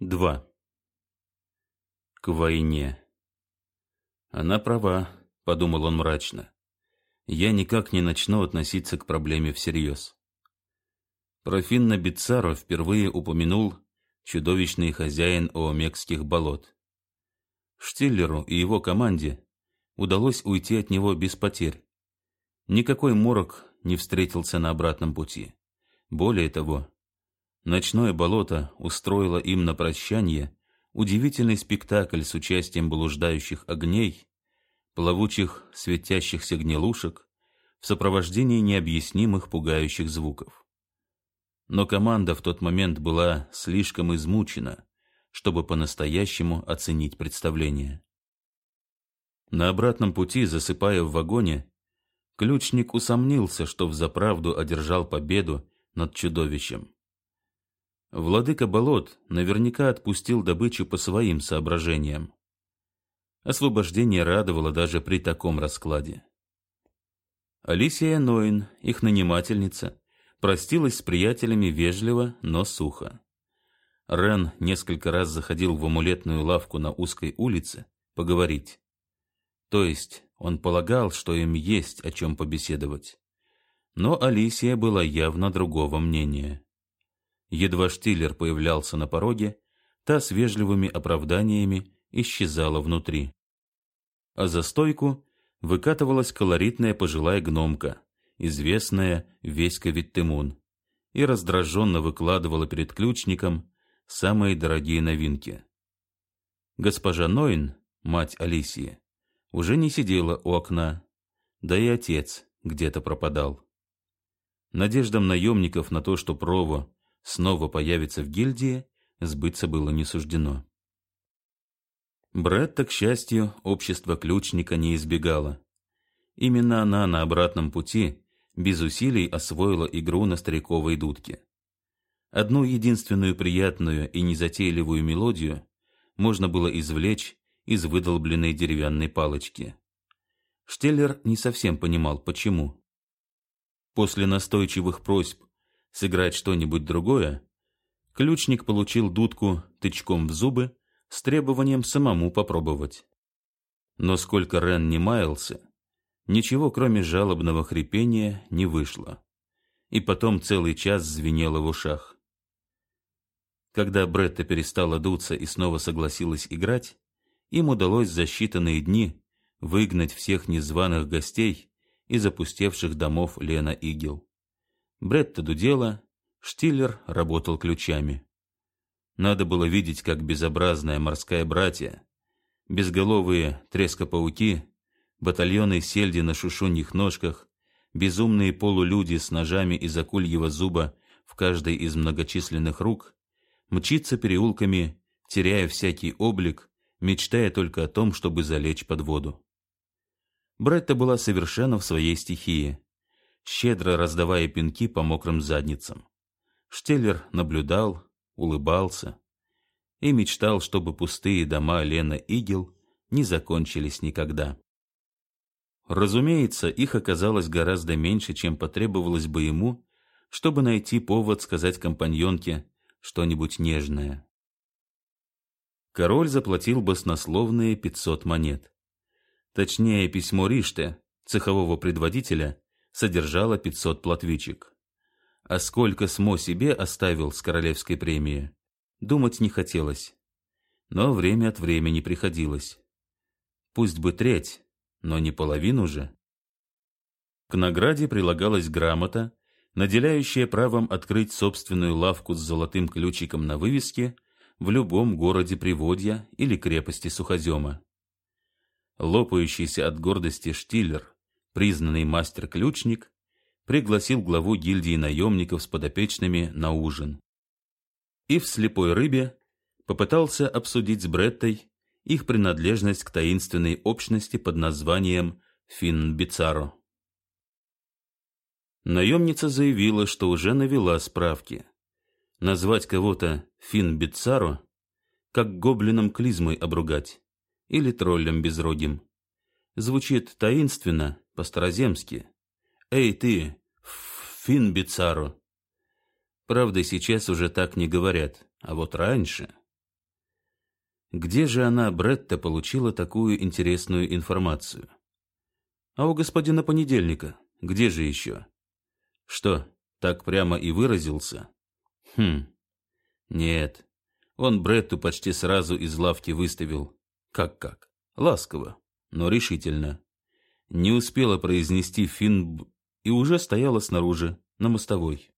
2. К войне. Она права, подумал он мрачно. Я никак не начну относиться к проблеме всерьез. Про Финна Бицаро впервые упомянул чудовищный хозяин Оомекских болот. Штиллеру и его команде удалось уйти от него без потерь. Никакой морок не встретился на обратном пути. Более того, Ночное болото устроило им на прощание удивительный спектакль с участием блуждающих огней, плавучих светящихся гнилушек в сопровождении необъяснимых пугающих звуков. Но команда в тот момент была слишком измучена, чтобы по-настоящему оценить представление. На обратном пути, засыпая в вагоне, ключник усомнился, что взаправду одержал победу над чудовищем. Владыка болот наверняка отпустил добычу по своим соображениям. Освобождение радовало даже при таком раскладе. Алисия Ноин, их нанимательница, простилась с приятелями вежливо, но сухо. Рен несколько раз заходил в амулетную лавку на узкой улице поговорить. То есть он полагал, что им есть о чем побеседовать. Но Алисия была явно другого мнения. Едва Штиллер появлялся на пороге, та с вежливыми оправданиями исчезала внутри. А за стойку выкатывалась колоритная пожилая гномка, известная Веська Виттемун, и раздраженно выкладывала перед ключником самые дорогие новинки. Госпожа Нойн, мать Алисии, уже не сидела у окна, да и отец где-то пропадал. Надеждам наемников на то, что Прово снова появится в гильдии, сбыться было не суждено. Бретта, к счастью, общество ключника не избегала. Именно она на обратном пути без усилий освоила игру на стариковой дудке. Одну единственную приятную и незатейливую мелодию можно было извлечь из выдолбленной деревянной палочки. Штеллер не совсем понимал, почему. После настойчивых просьб сыграть что-нибудь другое, ключник получил дудку тычком в зубы с требованием самому попробовать. Но сколько Рен не маялся, ничего кроме жалобного хрипения не вышло. И потом целый час звенело в ушах. Когда Бретта перестала дуться и снова согласилась играть, им удалось за считанные дни выгнать всех незваных гостей из опустевших домов Лена Игел. Бретта дудела, Штиллер работал ключами. Надо было видеть, как безобразная морская братья, безголовые трескопауки, батальоны сельди на шушуньих ножках, безумные полулюди с ножами из акульего зуба в каждой из многочисленных рук, мчится переулками, теряя всякий облик, мечтая только о том, чтобы залечь под воду. Бретта была совершенно в своей стихии щедро раздавая пинки по мокрым задницам. Штеллер наблюдал, улыбался и мечтал, чтобы пустые дома Лена Игел не закончились никогда. Разумеется, их оказалось гораздо меньше, чем потребовалось бы ему, чтобы найти повод сказать компаньонке что-нибудь нежное. Король заплатил баснословные 500 монет. Точнее, письмо Риште, цехового предводителя, содержала 500 платвичек. А сколько Смо себе оставил с королевской премии, думать не хотелось. Но время от времени приходилось. Пусть бы треть, но не половину же. К награде прилагалась грамота, наделяющая правом открыть собственную лавку с золотым ключиком на вывеске в любом городе Приводья или крепости Суходема. Лопающийся от гордости Штиллер признанный мастер-ключник, пригласил главу гильдии наемников с подопечными на ужин. И в «Слепой рыбе» попытался обсудить с Бреттой их принадлежность к таинственной общности под названием Фин Бицаро. Наемница заявила, что уже навела справки. Назвать кого-то Фин Бицаро, как гоблином клизмой обругать или троллем безрогим. Звучит таинственно по-староземски. «Эй ты, Финбицаро!» Правда, сейчас уже так не говорят, а вот раньше... Где же она, Бретта, получила такую интересную информацию? А у господина Понедельника, где же еще? Что, так прямо и выразился? Хм, нет, он Бретту почти сразу из лавки выставил. Как-как? Ласково, но решительно. Не успела произнести финб и уже стояла снаружи, на мостовой.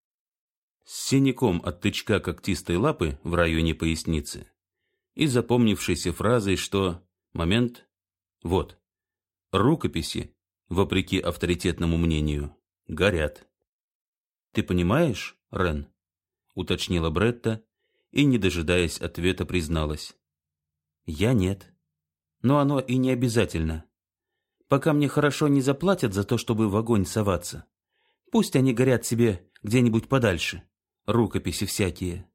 С синяком от тычка когтистой лапы в районе поясницы и запомнившейся фразой, что «момент, вот, рукописи, вопреки авторитетному мнению, горят». «Ты понимаешь, Рен?» — уточнила Бретта и, не дожидаясь ответа, призналась. «Я нет. Но оно и не обязательно. Пока мне хорошо не заплатят за то, чтобы в огонь соваться. Пусть они горят себе где-нибудь подальше. Рукописи всякие».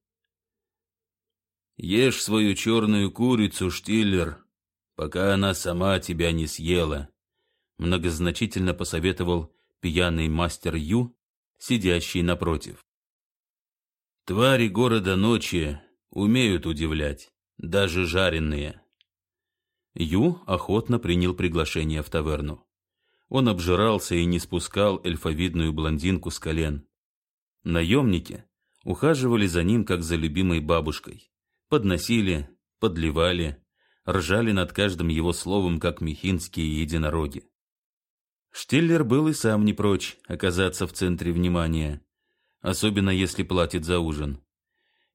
«Ешь свою черную курицу, Штиллер, пока она сама тебя не съела», многозначительно посоветовал пьяный мастер Ю, сидящий напротив. Твари города ночи умеют удивлять, даже жареные. Ю охотно принял приглашение в таверну. Он обжирался и не спускал эльфовидную блондинку с колен. Наемники ухаживали за ним, как за любимой бабушкой. Подносили, подливали, ржали над каждым его словом, как мехинские единороги. Штиллер был и сам не прочь оказаться в центре внимания особенно если платит за ужин.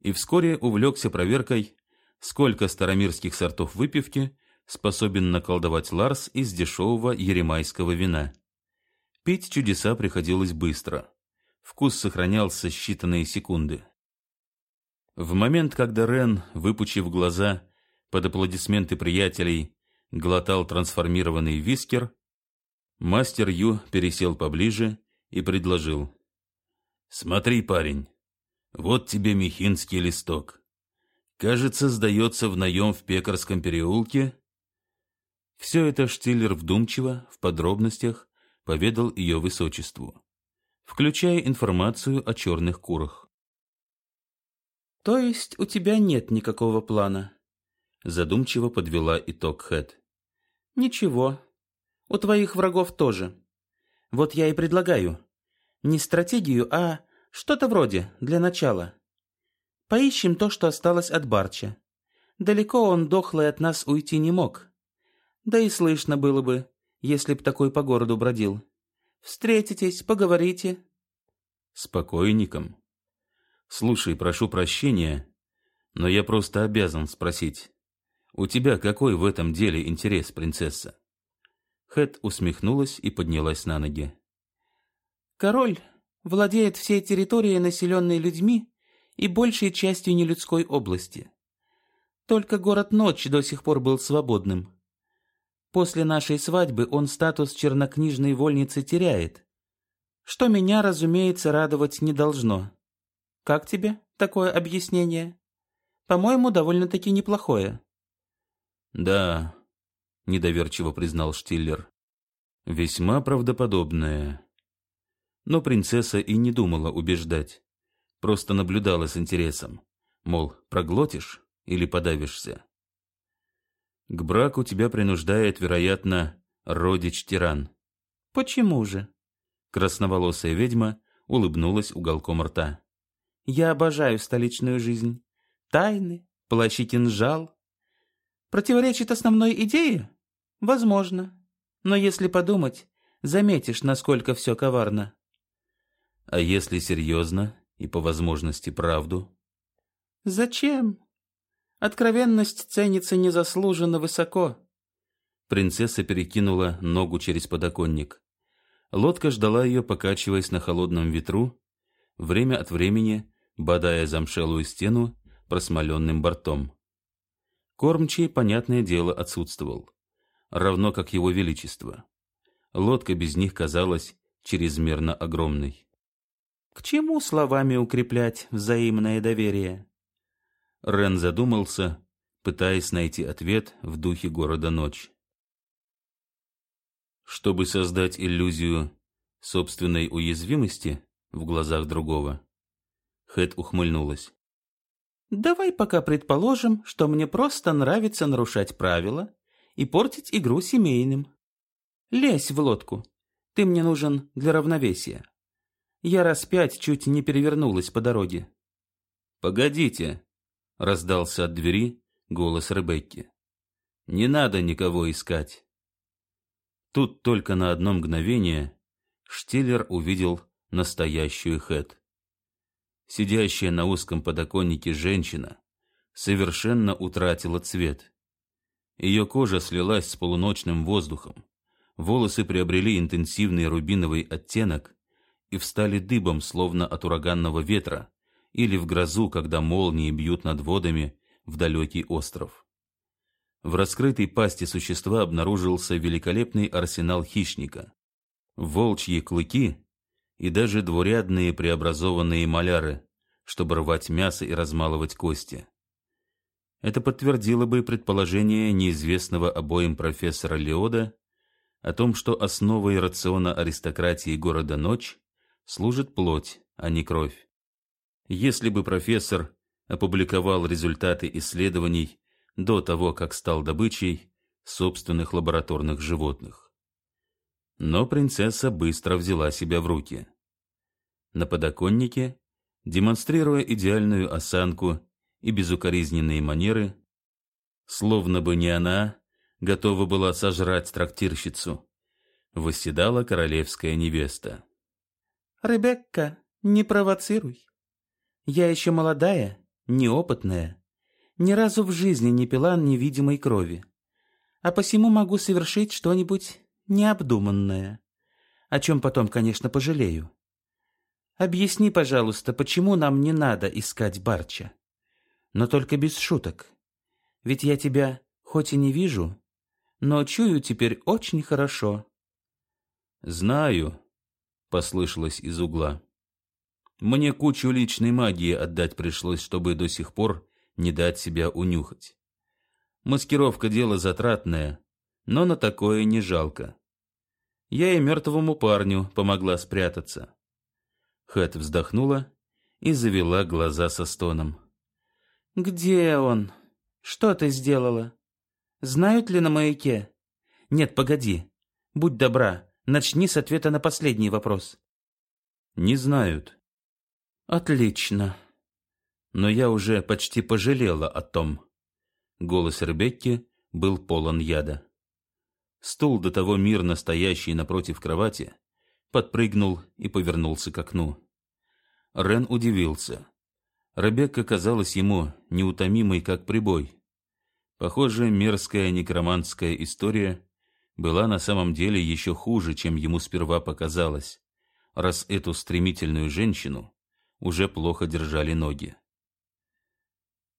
И вскоре увлекся проверкой, сколько старомирских сортов выпивки способен наколдовать Ларс из дешевого еремайского вина. Пить чудеса приходилось быстро. Вкус сохранялся считанные секунды. В момент, когда Рен, выпучив глаза под аплодисменты приятелей, глотал трансформированный вискер, мастер Ю пересел поближе и предложил. Смотри, парень, вот тебе мехинский листок. Кажется, сдается в наем в Пекарском переулке. Все это Штиллер вдумчиво, в подробностях, поведал ее высочеству, включая информацию о черных курах. «То есть у тебя нет никакого плана?» Задумчиво подвела итог Хэт. «Ничего. У твоих врагов тоже. Вот я и предлагаю. Не стратегию, а что-то вроде, для начала. Поищем то, что осталось от Барча. Далеко он, дохлый, от нас уйти не мог. Да и слышно было бы, если б такой по городу бродил. Встретитесь, поговорите. Спокойником. Слушай, прошу прощения, но я просто обязан спросить. У тебя какой в этом деле интерес, принцесса? Хэт усмехнулась и поднялась на ноги. Король владеет всей территорией, населенной людьми, и большей частью нелюдской области. Только город Ночь до сих пор был свободным. После нашей свадьбы он статус чернокнижной вольницы теряет, что меня, разумеется, радовать не должно. Как тебе такое объяснение? По-моему, довольно-таки неплохое. Да, недоверчиво признал Штиллер. Весьма правдоподобное. Но принцесса и не думала убеждать. Просто наблюдала с интересом. Мол, проглотишь или подавишься? К браку тебя принуждает, вероятно, родич-тиран. Почему же? Красноволосая ведьма улыбнулась уголком рта. Я обожаю столичную жизнь. Тайны, плащ и кинжал. Противоречит основной идее? Возможно. Но если подумать, заметишь, насколько все коварно. А если серьезно и по возможности правду? Зачем? Откровенность ценится незаслуженно высоко. Принцесса перекинула ногу через подоконник. Лодка ждала ее, покачиваясь на холодном ветру, время от времени бодая замшелую стену просмоленным бортом. Кормчий, понятное дело, отсутствовал, равно как его величество. Лодка без них казалась чрезмерно огромной. К чему словами укреплять взаимное доверие? Рен задумался, пытаясь найти ответ в духе города ночь. Чтобы создать иллюзию собственной уязвимости в глазах другого, Хэт ухмыльнулась. Давай пока предположим, что мне просто нравится нарушать правила и портить игру семейным. Лезь в лодку. Ты мне нужен для равновесия. Я раз пять чуть не перевернулась по дороге. «Погодите!» — раздался от двери голос Ребекки. «Не надо никого искать». Тут только на одно мгновение Штиллер увидел настоящую Хэт. Сидящая на узком подоконнике женщина совершенно утратила цвет. Ее кожа слилась с полуночным воздухом, волосы приобрели интенсивный рубиновый оттенок и встали дыбом, словно от ураганного ветра, или в грозу, когда молнии бьют над водами в далекий остров. В раскрытой пасти существа обнаружился великолепный арсенал хищника. Волчьи клыки и даже двурядные преобразованные маляры, чтобы рвать мясо и размалывать кости. Это подтвердило бы предположение неизвестного обоим профессора Леода о том, что основой рациона аристократии города Ночь служит плоть, а не кровь. Если бы профессор опубликовал результаты исследований до того, как стал добычей собственных лабораторных животных. Но принцесса быстро взяла себя в руки. На подоконнике, демонстрируя идеальную осанку и безукоризненные манеры, словно бы не она готова была сожрать трактирщицу, восседала королевская невеста. «Ребекка, не провоцируй. Я еще молодая, неопытная, ни разу в жизни не пила невидимой крови, а посему могу совершить что-нибудь необдуманное, о чем потом, конечно, пожалею. Объясни, пожалуйста, почему нам не надо искать Барча? Но только без шуток. Ведь я тебя хоть и не вижу, но чую теперь очень хорошо. Знаю, послышалось из угла. Мне кучу личной магии отдать пришлось, чтобы до сих пор не дать себя унюхать. Маскировка дело затратное, но на такое не жалко. Я и мертвому парню помогла спрятаться. Хэт вздохнула и завела глаза со стоном. «Где он? Что ты сделала? Знают ли на маяке? Нет, погоди. Будь добра, начни с ответа на последний вопрос». «Не знают». «Отлично». Но я уже почти пожалела о том. Голос Ребекки был полон яда. Стул, до того мирно стоящий напротив кровати, подпрыгнул и повернулся к окну. Рен удивился. Ребекка казалась ему неутомимой, как прибой. Похоже, мерзкая некроманская история была на самом деле еще хуже, чем ему сперва показалось, раз эту стремительную женщину уже плохо держали ноги.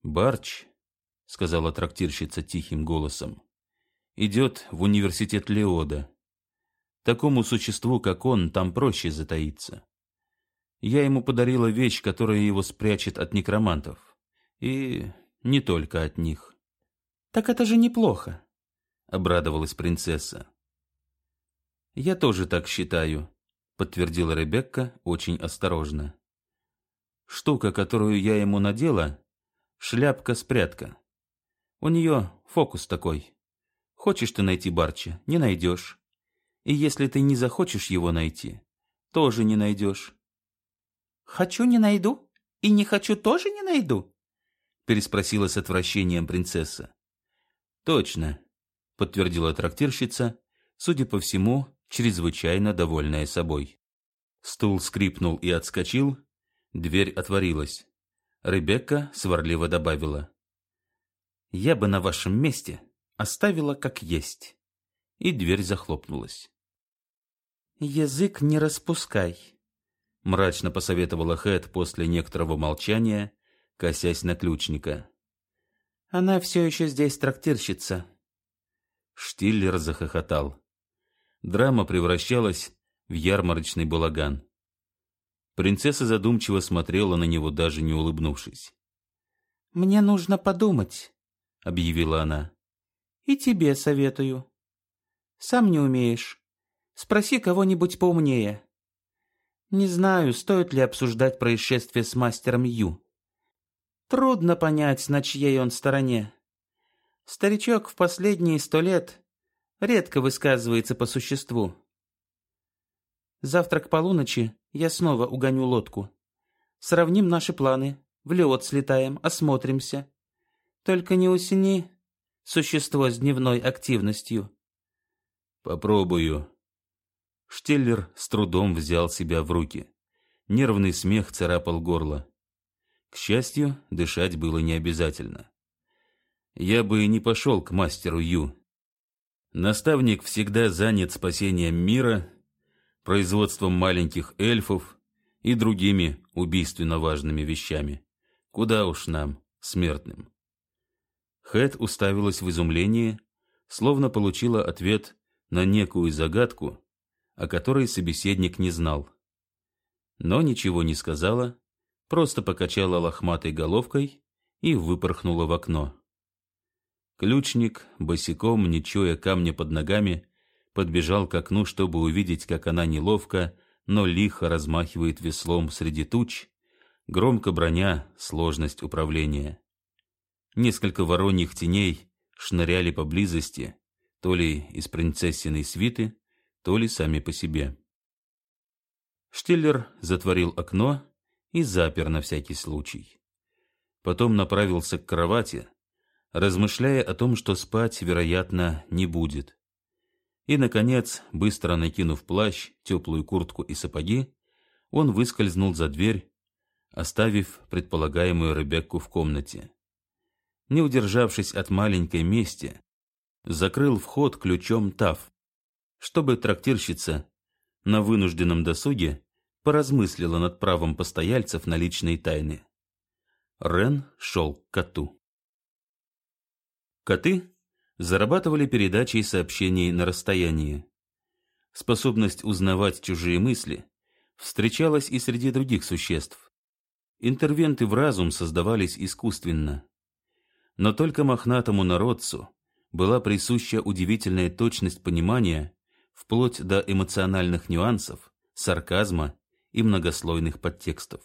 «Барч», — сказала трактирщица тихим голосом, — «идет в университет Леода. Такому существу, как он, там проще затаиться. Я ему подарила вещь, которая его спрячет от некромантов. И не только от них». «Так это же неплохо», — обрадовалась принцесса. «Я тоже так считаю», — подтвердила Ребекка очень осторожно. «Штука, которую я ему надела, шляпка-спрятка. У нее фокус такой. Хочешь ты найти Барча, не найдешь. И если ты не захочешь его найти, тоже не найдешь. «Хочу, не найду? И не хочу, тоже не найду?» переспросила с отвращением принцесса. «Точно», — подтвердила трактирщица, судя по всему, чрезвычайно довольная собой. Стул скрипнул и отскочил, дверь отворилась. Ребекка сварливо добавила. «Я бы на вашем месте оставила как есть». И дверь захлопнулась. «Язык не распускай», — мрачно посоветовала Хэт после некоторого молчания, косясь на ключника. «Она все еще здесь трактирщица». Штиллер захохотал. Драма превращалась в ярмарочный балаган. Принцесса задумчиво смотрела на него, даже не улыбнувшись. «Мне нужно подумать», — объявила она. «И тебе советую. Сам не умеешь. Спроси кого-нибудь поумнее. Не знаю, стоит ли обсуждать происшествие с мастером Ю. Трудно понять, на чьей он стороне. Старичок в последние сто лет редко высказывается по существу. Завтра к полуночи я снова угоню лодку. Сравним наши планы, в лед слетаем, осмотримся. Только не усени существо с дневной активностью. Попробую. Штеллер с трудом взял себя в руки. Нервный смех царапал горло. К счастью, дышать было не обязательно. Я бы не пошел к мастеру Ю. Наставник всегда занят спасением мира, производством маленьких эльфов и другими убийственно важными вещами. Куда уж нам, смертным. Хэт уставилась в изумлении, словно получила ответ на некую загадку, о которой собеседник не знал. Но ничего не сказала, просто покачала лохматой головкой и выпорхнула в окно. Ключник, босиком, не чуя камня под ногами, подбежал к окну, чтобы увидеть, как она неловко, но лихо размахивает веслом среди туч, громко броня сложность управления. Несколько вороньих теней шныряли поблизости, то ли из принцессиной свиты, то ли сами по себе. Штиллер затворил окно и запер на всякий случай. Потом направился к кровати, размышляя о том, что спать, вероятно, не будет. И, наконец, быстро накинув плащ, теплую куртку и сапоги, он выскользнул за дверь, оставив предполагаемую Ребекку в комнате. Не удержавшись от маленькой мести, закрыл вход ключом Тав, чтобы трактирщица на вынужденном досуге поразмыслила над правом постояльцев на личные тайны. Рен шел к коту. Коты зарабатывали передачей сообщений на расстоянии. Способность узнавать чужие мысли встречалась и среди других существ. Интервенты в разум создавались искусственно. Но только мохнатому народцу была присуща удивительная точность понимания вплоть до эмоциональных нюансов, сарказма и многослойных подтекстов.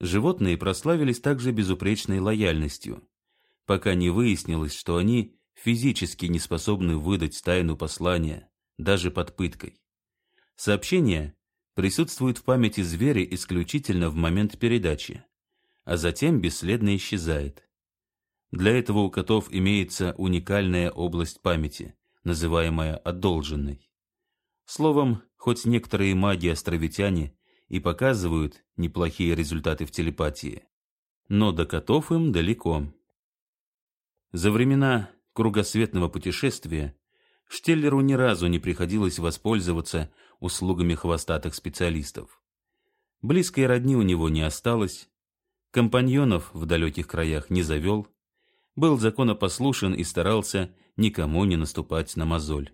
Животные прославились также безупречной лояльностью, пока не выяснилось, что они физически не способны выдать тайну послания, даже под пыткой. Сообщение присутствует в памяти зверя исключительно в момент передачи, а затем бесследно исчезает. Для этого у котов имеется уникальная область памяти, называемая одолженной. Словом, хоть некоторые маги-островитяне и показывают неплохие результаты в телепатии, но до котов им далеко. За времена кругосветного путешествия Штеллеру ни разу не приходилось воспользоваться услугами хвостатых специалистов. Близкой родни у него не осталось, компаньонов в далеких краях не завел, был законопослушен и старался никому не наступать на мозоль.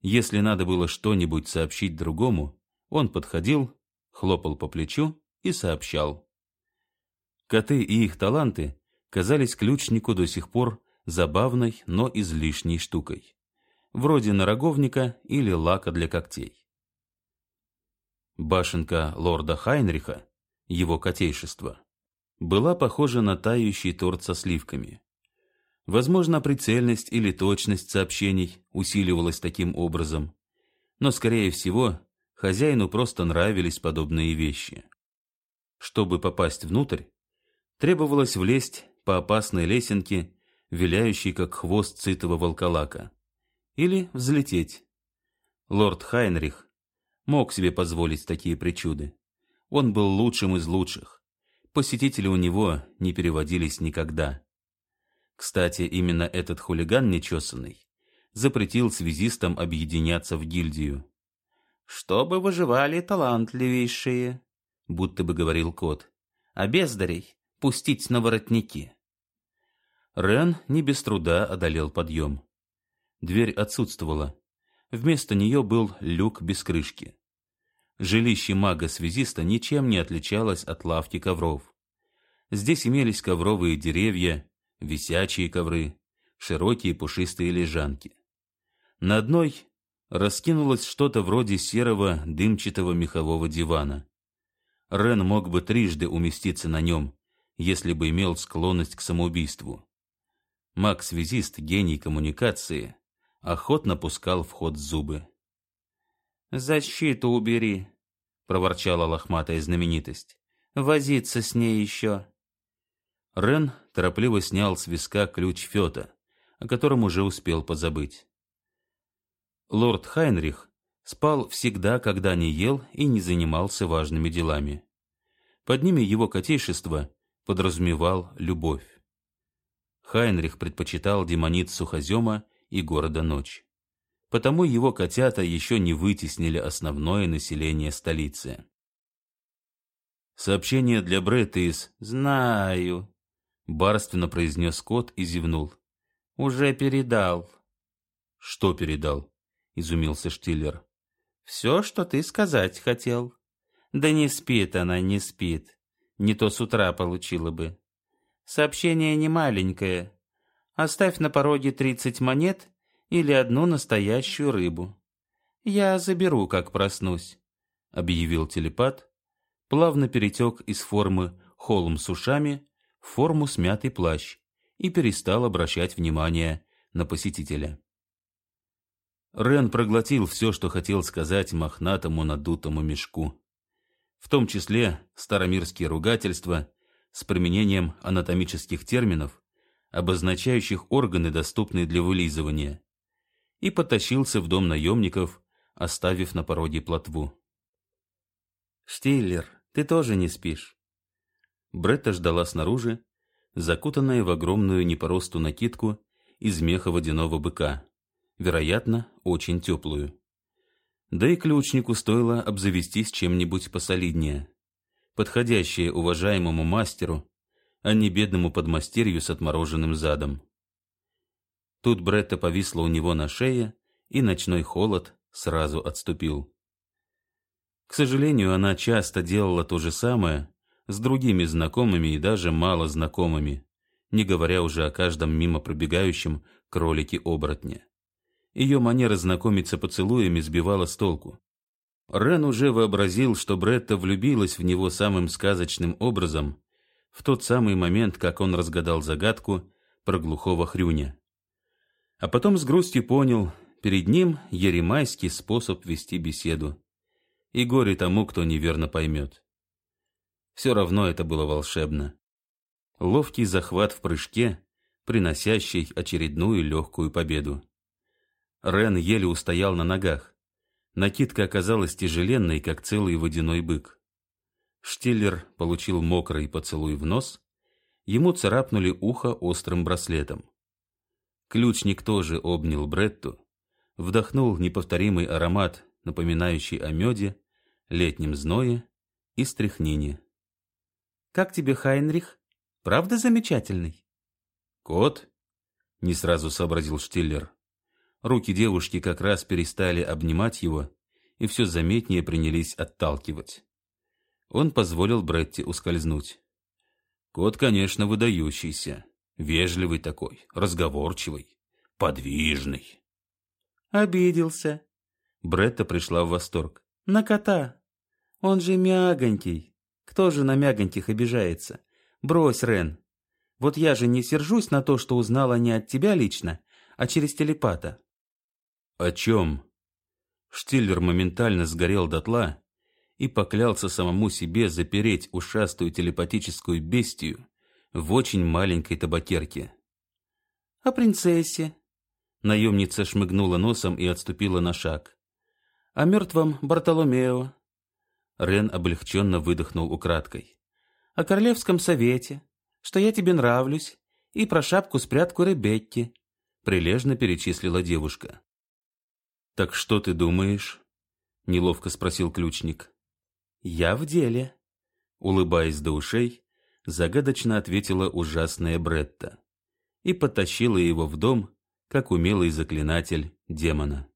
Если надо было что-нибудь сообщить другому, он подходил, хлопал по плечу и сообщал. Коты и их таланты казались ключнику до сих пор забавной, но излишней штукой, вроде нароговника или лака для когтей. Башенка лорда Хайнриха, его котейшество, была похожа на тающий торт со сливками. Возможно, прицельность или точность сообщений усиливалась таким образом, но, скорее всего, хозяину просто нравились подобные вещи. Чтобы попасть внутрь, требовалось влезть по опасной лесенке, виляющей как хвост цитого волколака, или взлететь. Лорд Хайнрих мог себе позволить такие причуды. Он был лучшим из лучших. Посетители у него не переводились никогда. Кстати, именно этот хулиган нечесанный запретил связистам объединяться в гильдию. «Чтобы выживали талантливейшие», — будто бы говорил кот, — «а бездарей пустить на воротники». Рен не без труда одолел подъем. Дверь отсутствовала. Вместо нее был люк без крышки. Жилище мага-связиста ничем не отличалось от лавки ковров. Здесь имелись ковровые деревья, висячие ковры, широкие пушистые лежанки. На одной раскинулось что-то вроде серого дымчатого мехового дивана. Рен мог бы трижды уместиться на нем, если бы имел склонность к самоубийству. Маг-связист, гений коммуникации, охотно пускал в ход зубы. «Защиту убери», — проворчала лохматая знаменитость. «Возиться с ней еще». Рен торопливо снял с виска ключ Фета, о котором уже успел позабыть. Лорд Хайнрих спал всегда, когда не ел и не занимался важными делами. Под ними его котейшество подразумевал любовь. Хайнрих предпочитал демонит Сухозема и города Ночь. Потому его котята еще не вытеснили основное население столицы. Сообщение для Бретта из «Знаю», — барственно произнес кот и зевнул. «Уже передал». «Что передал?» — изумился Штиллер. «Все, что ты сказать хотел». «Да не спит она, не спит. Не то с утра получила бы. Сообщение не маленькое. Оставь на пороге тридцать монет или одну настоящую рыбу. Я заберу, как проснусь», — объявил телепат. Плавно перетек из формы холм с ушами в форму смятый плащ и перестал обращать внимание на посетителя. Рен проглотил все, что хотел сказать мохнатому надутому мешку. В том числе старомирские ругательства с применением анатомических терминов, обозначающих органы, доступные для вылизывания, и потащился в дом наемников, оставив на пороге плотву. «Штиллер, ты тоже не спишь?» Бретта ждала снаружи, закутанная в огромную не по росту накидку из меха водяного быка, вероятно, очень теплую. Да и ключнику стоило обзавестись чем-нибудь посолиднее, подходящее уважаемому мастеру, а не бедному подмастерью с отмороженным задом. Тут Бретта повисла у него на шее, и ночной холод сразу отступил. К сожалению, она часто делала то же самое, с другими знакомыми и даже мало знакомыми, не говоря уже о каждом мимо пробегающем кролике-оборотне. Ее манера знакомиться поцелуями сбивала с толку. Рен уже вообразил, что Бретта влюбилась в него самым сказочным образом в тот самый момент, как он разгадал загадку про глухого хрюня. А потом с грустью понял, перед ним еремайский способ вести беседу. И горе тому, кто неверно поймет. Все равно это было волшебно. Ловкий захват в прыжке, приносящий очередную легкую победу. Рен еле устоял на ногах. Накидка оказалась тяжеленной, как целый водяной бык. Штиллер получил мокрый поцелуй в нос, ему царапнули ухо острым браслетом. Ключник тоже обнял Бретту, вдохнул неповторимый аромат, напоминающий о меде, летнем зное и стряхнине. Как тебе, Хайнрих? Правда замечательный? Кот? Не сразу сообразил Штиллер. Руки девушки как раз перестали обнимать его и все заметнее принялись отталкивать. Он позволил Бретти ускользнуть. Кот, конечно, выдающийся, вежливый такой, разговорчивый, подвижный. Обиделся. Бретта пришла в восторг. На кота. Он же мягонький. Кто же на мягоньких обижается? Брось, Рен. Вот я же не сержусь на то, что узнала не от тебя лично, а через телепата. О чем? Штиллер моментально сгорел дотла и поклялся самому себе запереть ушастую телепатическую бестию в очень маленькой табакерке. О принцессе. Наемница шмыгнула носом и отступила на шаг. О мертвом Бартоломео. Рен облегченно выдохнул украдкой. «О королевском совете, что я тебе нравлюсь, и про шапку-спрятку Ребекки», — прилежно перечислила девушка. «Так что ты думаешь?» — неловко спросил ключник. «Я в деле», — улыбаясь до ушей, загадочно ответила ужасная Бретта и потащила его в дом, как умелый заклинатель демона.